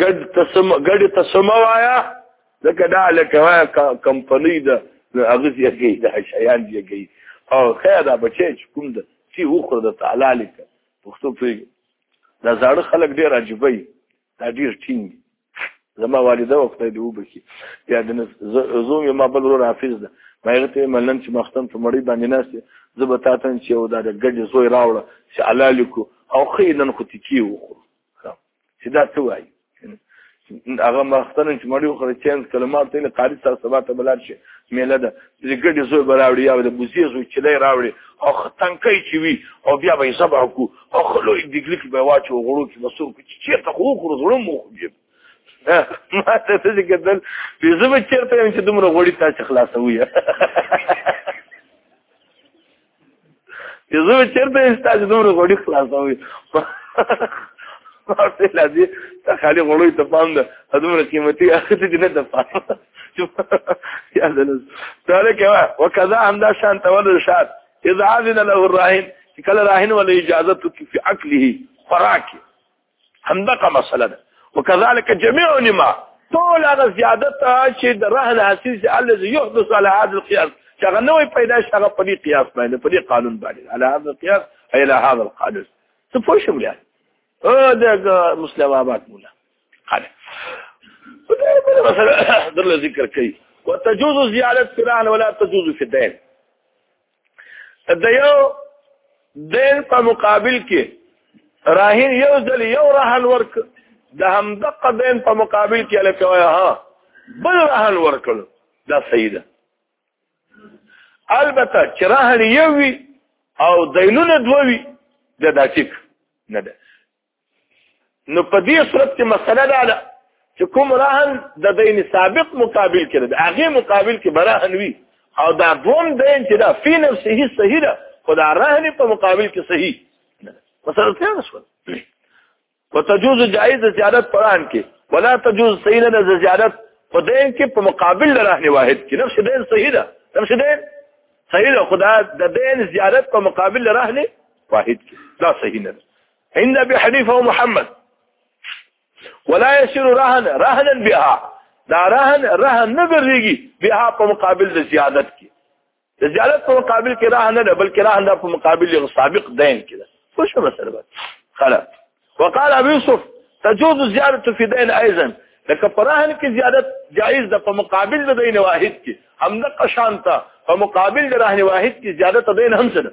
ګډ تسم ګډ تسم وایا لکه دا لکه وایا کمپنی دا هغه یې کوي دا شیان یې کوي او خیر دا بچی چې کوم ده چې وخور د تعالی لیک پښتو پیګ دا زړه خلک ډیر عجیبای دا ډیر ټینګ زما والده وخت دی وبکی بیا د زوم ما بل ور حافظ ده ما یې ته ملن چې مختم په مړی باندې ناشته زه به تاسو چې یو دا د ګډ زوی راوړه چې علالیکو او خې نن خو تکي وخور چې دا څه وایي هغه مختنه چې مړی خو چینز کلمات ته قاری سره سبا ته بلار شي میله ده چې ګډي زوی براوړي یا د بوزي زوی چې لای راوړي او تنکي چې وي او بیا به سبا کو او خلو دګلی کې به واچو غړو کې مسور کې چې ته خو خو زړه مو خو جيب ما ته څه چې کېدل به زما چیرته چې دومره غړي تاسو خلاصوي چې زه چیرته استاد دومره غوډي خلاصوي ماته لازم ته خالي غوړوي ته پام ده دومره قیمتي اخته دې نه ده پام یا دلز تاره کې وکذا همدا شان تول شاد اذا اذن له الراهن کله راهن ولې اجازه تو کې فی عقله خوراکه همدغه مسله ده وکذلك جميع علماء ټول هغه زیادت چې د رهن حسیس الذي يحدث على هذا القياس چې هغه نوې پیدا شي هغه په دې قیاس باندې په دې قانون باندې على هذا القياس اي على هذا القانون څه پوه شم بیا او د مسلم آباد مولا قال مثلا در ذکر کوي وتجوز زياده في الرهن ولا تجوز في الدين د یو دین په مقابل کې راهین یو ځل یو رهن ورک د همدغه دین په مقابل کې لکوي ها بل رهن ورکړ دا صحیح ده البته چې رهن یو وي او دینونه دوه وي دا د ټیک نه ده نو په دې صورت کې مسله دا ده چې کوم رهن د دین سابق مقابل کې ده هغه مقابل کې برهن وي او دا دوم دین چې دا فی نفسه صحیح ده خو دا رهن په مقابل کې صحیح نه مثلا څه شو وتجوز جائز زیادت قران کې ولا تجوز صحیح نه زیادت په دین کې په مقابل رهن واحد کې نفس دین صحیح ده نفس دین صحیح ده خدا د دین زیادت په مقابل رهن واحد کې دا صحیح نه عند ابي حنيفه ومحمد ولا يسير رهن رهنا بها دا رهن رهن نه ګرځيږي بها په مقابل د زیادت کې د زیادت په مقابل کې رهن نه بلکې رهن د په مقابل یو سابق دین کې ده خو شو مسله بس خلاص وقال ابو يوسف تجوز زياده في دين ايضا لکه پرهن کې زیادت جائز ده په مقابل د دین واحد کې هم د قشانته په مقابل د رهن واحد کې زیادت دین هم څه ده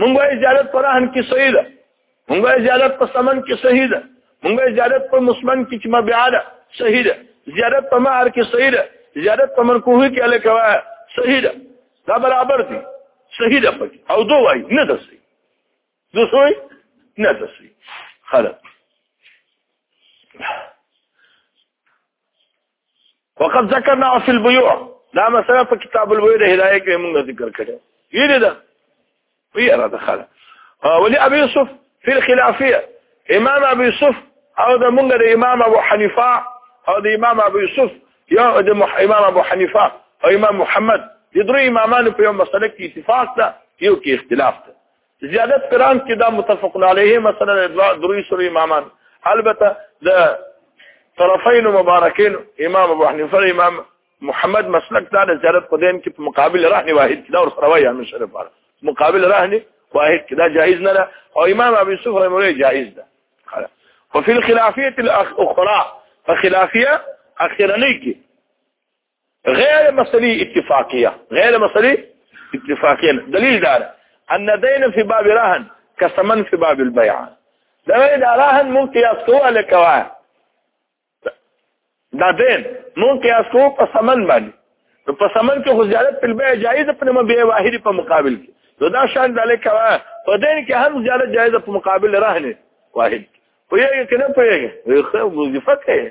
مونږ وايي زیارت په رهن کې صحیح ده مونږ وايي زیارت په سمن کې صحیح ده مونږ وايي زیارت په مسمن کې چې مبيعه ده صحیح ده زیارت په مهر کې صحیح ده زیارت په منکوه کې الکه وایي صحیح ده دا برابر دي صحیح ده پکې او دوه وايي نه ده صحیح دوه صحیح نه ده صحیح خلاص وقد ذکرنا فی البیوع دا مسله په کتاب البیوع د هدايه کې موږ ذکر کړو یی دا ویره دخل ولي ابي يوسف في الخلافيه امام ابي يوسف او د موږ د امام ابو حنیفه او د امام ابو يوسف یا د امام ابو حنیفه او امام محمد د درې امامانو په یو مسله کې اتفاق ده یو کې اختلاف ده زیادت قران کې دا متفق علیه مثلا دوا دروي سوري امامان البته د طرفین مبارکین امام ابو حنیفه امام محمد مسلک دا د زیادت قدیم کې په مقابل رهن واحد دا ور سره وایي هم شرف واره مقابل رهن واحد کې دا جایز نه ده او امام ابو یوسف رحمه الله جایز ده وفي الخلافيه الاخرى فخلافيه اخرنيه کې غیر مسلی اتفاقیه غیر مسلی اتفاقیه دلیل دار ان دین فی باب رهن کسمن فی باب البیع دا دا رهن مون قیاس کوه لکوا دا دین مون قیاس کوه په سمن باندې نو په سمن کې خو زیادت په بیع جایز په نوم بیع واحد په مقابل کې نو دا شان د لکوا په دین کې هم زیادت جایز په مقابل رهن واحد په یوه کې نه په یوه وظیفه کوي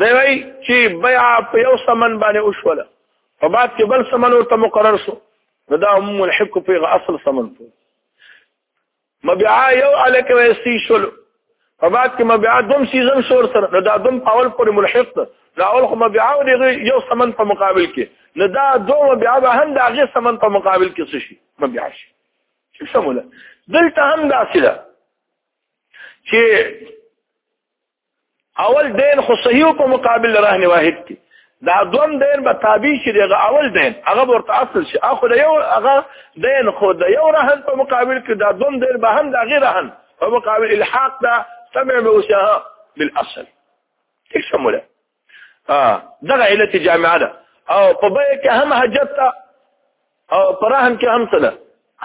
دی وای چې بيع په یو سمن باندې وشوله په بعد کې بل سمن ورته مقرر شو نو دا هم الحق په اصل سمن ته مبيع یو الک وسی شول په بعد کې مبيع دوم سیزن شور سره نو دا دوم اول پر ملحق ده دا اول خو مبيع دی یو سمن په مقابل کې نو دا دوم مبيع به هم دا غي سمن په مقابل کې څه شي مبيع شي څه سموله دلته هم دا سره چې اول دین خو صحیح په مقابل رهن واحد دی دا دوم دین به تابع شي دغه اول دین هغه ورته اصل شي اخو د یو هغه دین خو د یو رهن په مقابل کې دا دوم دین به هم دا غیر رهن په مقابل الحاق دا سمع به وشه بالاصل څه شموله دغه علت جامعه ده او په بای کې هم حاجت ده او په رحم کې هم څه ده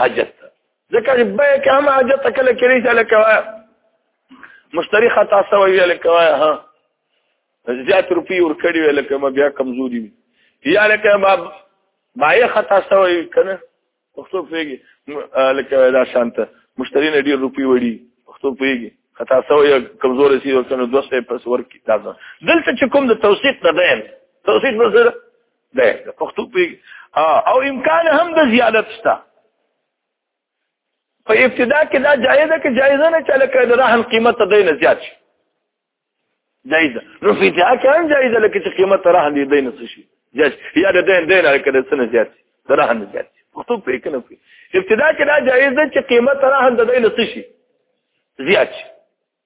حاجت ده ځکه چې بای کې هم حاجت کله کې ریسه لکه وای مشتری خطا سوی لکه وای ها زیات روپی ور کړی وی لکه ما بیا کمزوري یا لکه ما ما یې خطا سوی کنه پښتو پیږي لکه دا شانته مشتری نه ډیر روپی وړي پښتو پیږي خطا سو یا کمزور سی او کنه دوه سه پس ورکی دا دلته چې کوم د توثیق نه دی توثیق نه سره دی پښتو پیږي او امکان هم د زیادت شته په ابتدا کې دا جایز ده کې جایز نه چې لکه د رهن قیمت ته نه زیات شي جایزه نو فیتها کان جایزه لکه چې قیمت راه دی دین څه شي جایز یا د دین دین لکه د سن زیات د راه نه زیات مخطوب پې کنه پې ابتدا کې دا جایز ده چې قیمت راه د دین څه شي زیات شي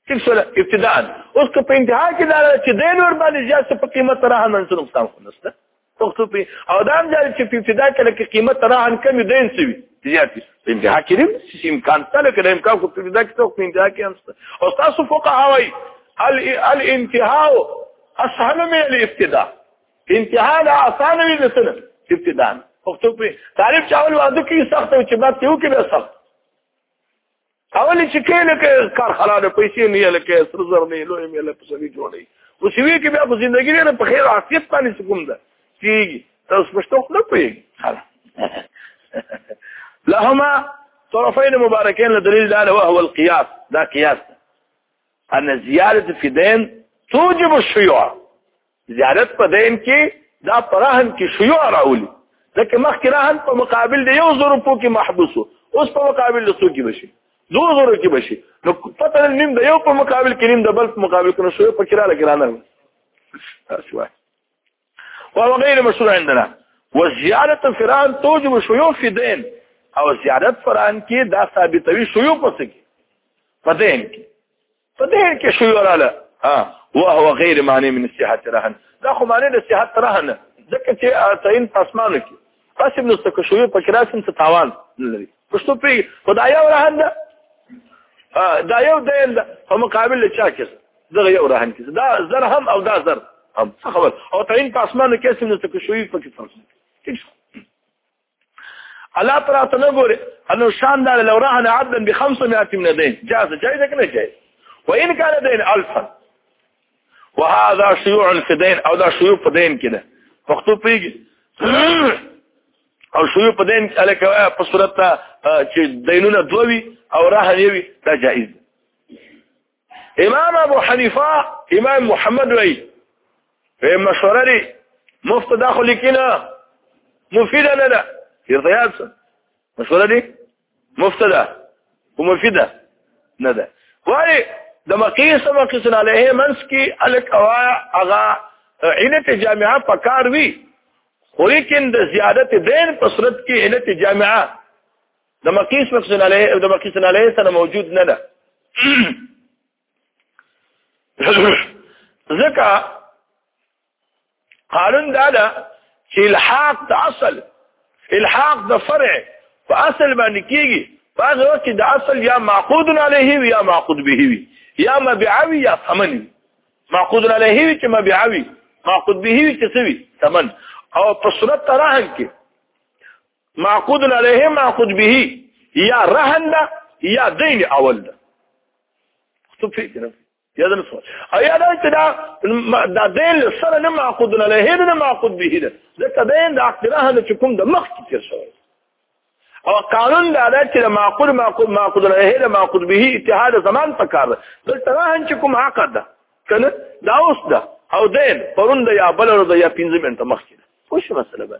څه سره ابتدا اوس که په انتها کې دا چې دین ور باندې زیات په قیمت راه نه څه نقصان خو نشته پښتو پی او دا هم جاري چې په ابتدا کې لکه قیمت راهن کمی دین سوي زیات په انتها کې دیم چې امکان ته لکه د امکان کو په ابتدا کې ته په انتها کې هم او تاسو فقها وایي الانتهاء اسهل من الابتداء انتها لا اسانه وي لسنه ابتداء پښتو پی تعریف چاول واده کې سخت او چې بعد یو کې به سخت اول چې کله کې کار خلاله پیسې نه لکه سر زر نه لوی مې له پسوي جوړي او سوي کې بیا په ژوندۍ نه په خیر عافیت باندې کوم ده کیږي تاسو پښتو نه پوهیږي لهما طرفين مباركين لدليل ذلك وهو القياس ده قياس أن زيادة في دين توجب الشيوع زیارت په دین کې دا پراهن کې شیوع راولي ځکه مخکې راهن په مقابل د یو زر روپو کې محبوس اوس په مقابل د څو کې بشي دو زر کې بشي نو پته نیم د یو په مقابل کې نیم د بل په مقابل کې نو شیوع په کې را لګرانه تاسو وایي وهو غير مشروع عندنا وزيارة فرعون توجب شيوع في دين او زیارت فرعون کې دا ثابتوي شيوع پسې کې په دین کې په دې کې شو وراله ها وهو غیر معنی من صحت رهن دا خو معنی د صحت رهن ځکه چې تعین پاسمانو کې پس ابن استکشوی په کراسم څه تاوان نه لري پښتو پی خدای او رهن ده دا یو دین ده په مقابل له چا کې دغه یو رهن کې دا زر هم او دا زر هم خبر او تعین په اسمانو کې سم نو تکشوی په کې فرق الله تعالی ته نه ګوره انه شان دار لو رهن عبدا ب 500 من دين جاز جايز کنه جايز وان كان دين 1000 وهذا شيوع في دين او دا شيوع په دين كده پښتو پیږي او شيوع په دين الک په صورت چې دینونه دوی او رهن یوي دا جايز امام ابو حنیفه امام محمد وای په مشوره لري مفت داخلي کینا مفیده نه ده ارتیاز مشوره لري مفت ده ومفیده نه ده وای د مقیس مقیس علیه منس کی الک اوایا اغا علت جامعه پکار وی خو لیکن د زیادت دین په صورت کې علت جامعه د مقیس مقصن علیه د مقیسن علیه سره موجود نه ده ځکه قانون دا ده چې الحاق د اصل الحاق د فرع په اصل باندې کیږي په هغه وخت کې د اصل یا معقود علیه وي یا معقود به وي یا مبيعوي یا ثمن معقود علیه وي چې مبيعوي معقود به وي چې سوي ثمن او په صورت تراهن کې معقود علیه معقود به یا رهن ده یا دین اول ده څه فکر یا دل سو ایا دا چې دا دا دین سره نه معقود علیه نه معقود به ده ځکه دین د عقد رهن چې کوم د مخ کې تیر شوی او قانون دا ده چې معقول معقول معقود علیه معقود به اتحاد زمان پکار ده دلته رهن چې کوم عقد ده کنه دا اوس ده او دین پرون د یا بل ورځ یا پنځه منټه مخکې خوش مسله به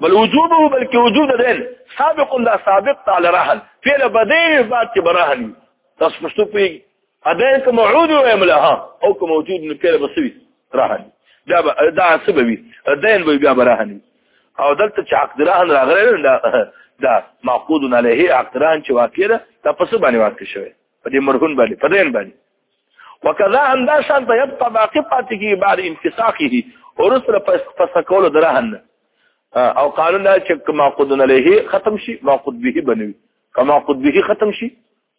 بل وجوبه بلکې وجوب د دین سابق دا سابق تعالی راهل فعل بدیل بعد کې براهل تاسو پښتو پیږي ادین کوم عود او املها او کوم موجود نه فعل بسوي راهل دا دا سببي دین به بیا براهل او دلته چې عقد راهل راغلی دا دا معقود علیه عقد راهل چې واقع ده تاسو باندې واقع شوی په دې مرهون باندې په دین باندې وکذا هم دا شان ته یبقى باقی پاتې کی بعد انفساخه ورسره پس کول درهن او قانون دا چې ما قد له ختم شي ما قد به بنوي کما قد به ختم شي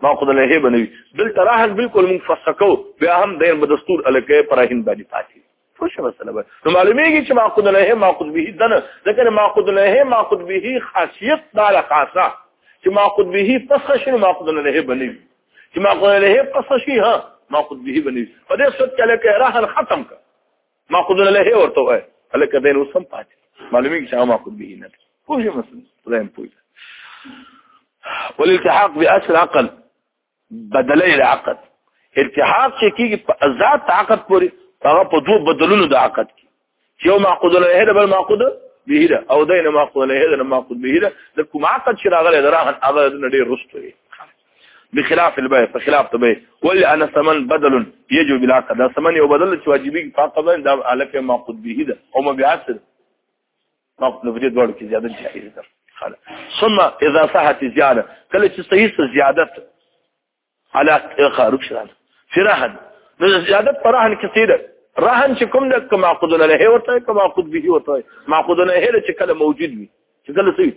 ما قد له بنوي بل تراهن بالکل منفسکو بیا هم دیر بدستور الکه پرهن باندې پاتې څه شي مسله به نو معلومیږي چې معقود له معقود به دنه ځکه معقود له معقود به خاصیت دا له خاصه چې معقود به پس شي معقود له بنوي چې معقود له پس شي ها معقود به بنوي په دې صورت کې لکه رهن ختم کا معقود له ورته وای لکه دین وسم پاتې معلومیږي چې معقود به نه کوم شي مسله زم پوي والالتحاق بأصل عقل بدله العقد التحاق چې کیږي په ذات عقد پورې هغه په دوه بدلونو د عقد کې یو معقود له هدا بل معقود به دا او دین معقود له هدا معقود به دا د کوم عقد چې راغلی دراهن هغه د ډیر رستوي بخلاف البيع فخلاف تبي ولا انا ثمن بدل يجب بالعقد دا ثمن یو بدل چې واجبي فقط دا الف معقود به دا او مبيعث نقد نو دې ډول کې زیادت جایز ده ثم اذا صحت زیاده کله چې صحیح زیادت على خارج شران في رهن نو زیادت پر رهن کې سیده رهن چې کوم د کما قدن له ورته کما قد به ورته ما قدن له چې کله موجود وي چې کله سي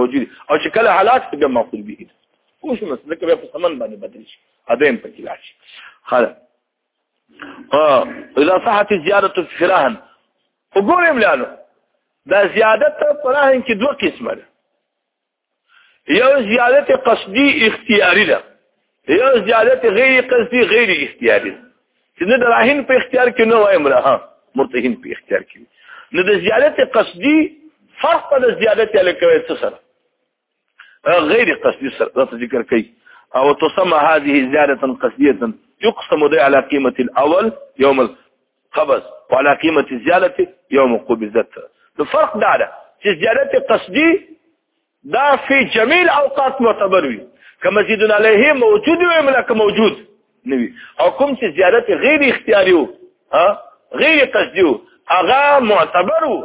موجود او چې کله حالات کې ما قد به وي اوس مسله کې په سمن باندې بدل شي اده هم پکې لاړ شي خلاص اذا صحت زياده فراهن وګورم لالو دا زیادت فراهن کې دوه قسمه ده یو زیادت قصدي اختیاري ده یو زیادت غیر قصدي غیر اختیاري ده چې نه د راهن په اختیار کې نه وایم را ها مرتهن په اختیار کې نه د زیادت قصدي فرق په زیادت الکوي څه سره غیر قصدي سره ذکر کوي او تسمى هذه زيادة قصدية يقسم ده على قيمة الأول يوم الخبز وعلى قيمة الزيادة يوم قبضت الفرق ده على زيادة قصدي ده في جميع الأوقات معتبر وي كمزيد عليه موجود ويملك موجود نوي او کوم چې زیارت غیر اختیاري وو غیر قصدي وو هغه معتبر وو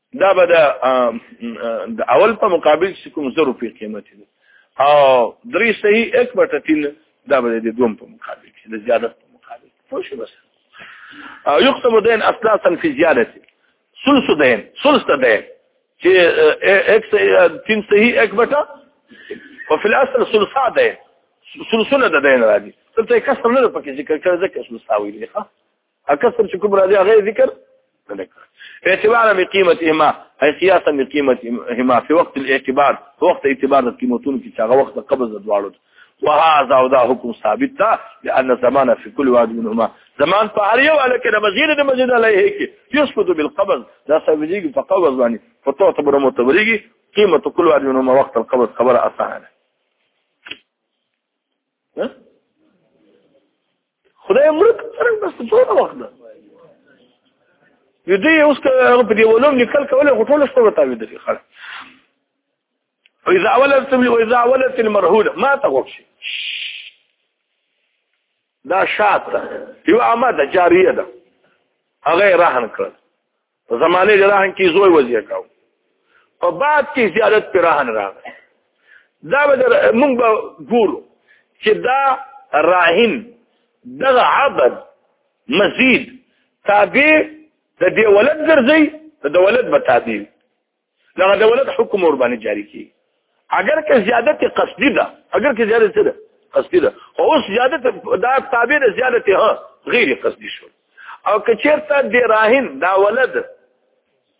دا به د اول په مقابل چې کوم زر روپی قیمت دی او درې صحیح یک بټه تین دا به د دوم په مقابل کې د زیادت په مقابل پوه شو بس او یختم دین اصلاً فی زیادت ثلث دین ثلث دین چې یک تین صحیح یک بټه او فی الاصل ثلثا دین ثلثونه د دین راځي ته کسر نه پکې ذکر کړی ځکه ثلثا ویلې ښه اکثر چې کوم راځي هغه ذکر نه کړ اعتبارا بقيمه اما اي قياسا بقيمه اما في وقت الاعتبار في وقت اعتبار د قیمتونو کې هغه وخت قبض دواړو وهذا ودا حکم ثابت ده لان زمان في كل واحد منهما زمان په هر یو علاقه د مزید د مزید علیه کې يسقط بالقبض دا سبجیږي په قبض باندې فتعتبر متبريږي قيمه كل واحد منهما وقت القبض خبره اسانه خدای مرک څنګه بس څونه وخت ده دې اوس په دې ولوم لیکل کول خو ټول شپه وتا وي دې خړ اذا ولدت اذا ولدت المرهوله ما تغوش دا شاته یو عامه جاریه ده هغه رهن کړ په زمانه د راهن کې زوی وزیر کاو په بعد کې زیارت پر راهن راغی دا به مونږ به ګورو چې دا راهن دغه عبد مزید تابع د دې ولد ګرځي د ولد به تابع دغه دولت حکم ور باندې جاری کی اگر که زیادت قصدی ده اگر که زیادت څه ده قصدی ده خو اوس زیادت دا تابع ده زیادت ها غیر قصدی شو او که چیرته د راهن دا ولد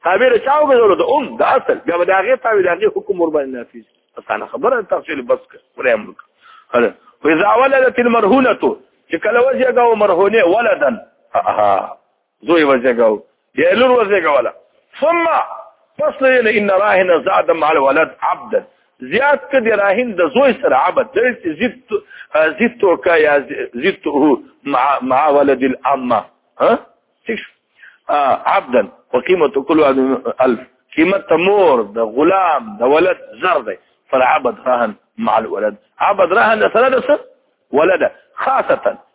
تابع ده چاو غزور ده ام ده اصل بیا به داغه تابع داغه حکم ور باندې نافذ اسانه خبره تفصیل بس کړ ولې امر هله واذا ولدت المرهونه چې کله وځيګه مرهونه ولدن ها زوی وزګاو یا لور وزګاولا ثم پس نه ان راهن زاد مع الولد عبد زیات ک دی راهن د زوی سره عبد دلت زدت زدت کا یا زدته مع مع ولد الام ها تش عبدا وقيمه كل 1000 قيمه مور د غلام د ولد زر دی فالعبد رهن مع الولد عبد رهن ثلاثه ولد خاصه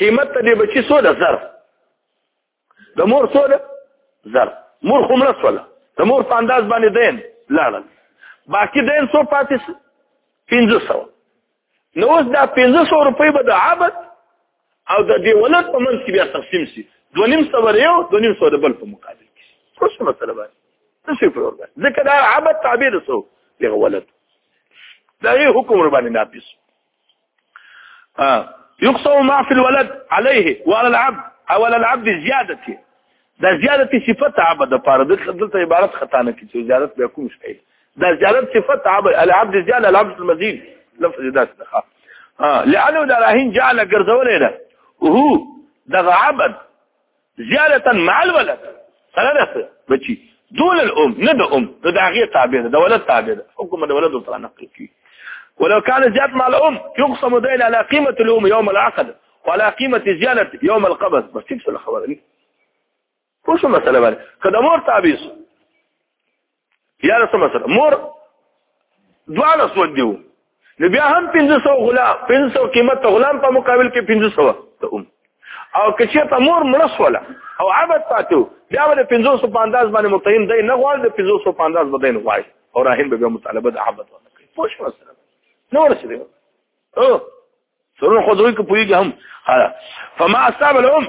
قیمت ته دی بچی سو ده زر د مور سو ده زر مور خو مړه سوله د مور په انداز باندې دین لاړل باقی دین سو پاتې سو پنځه سو نو اوس دا پنځه سو روپۍ به د عبد او د دې ولد په منځ کې بیا تقسیم شي دوه نیم سو بر یو دوه نیم سو د بل په مقابل کې خو څه مسله باندې څه شي پرور ده ځکه دا عبد تعبیر سو دغه ولد دا یې حکم ور باندې ناپیسو آه. يقسم ما في الولد عليه وعلى العبد او على العبد زيادته دا زيادت صفت عبد د پاره دلته عبارت خطا نه کیږي زيادت به کوم شي دا زيادت صفت عبد العبد زياده العبد المزيد لفظ دا څه ها لانه دا راهين جعل ګرځولې ده هو دغه عبد زیارتا مع الولد سره ده بچي دون الام نه د ام نو د هغه تابع ده د ولد تابع ده حکم د ولد سره نقل کی ولو كان زياد مع الام يقسم دين على قيمه الام يوم العقد وعلى قيمه زياده يوم القبض بس تكسر الخبر دي وشو مساله باندې کله مور تابع یاره څه مسله مور دواړه سوک دیو نو بیا هم 1500 غلام 500 قیمت غلام په مقابل کې 1500 ته ام او که چې ته مور مړس ولا او عبادت پاتو بیا ول 500 په انداز باندې متهم دی نه غواړي د 500 په انداز بدین غواړي او راهیم به مطالبه د عبادت ورکړي پوښ مسله نور څه دی او سرونه خو دوی کو پویږي هم فما اصاب الام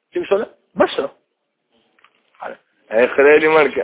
ٹھیک سو بس اخرے لی مر کیا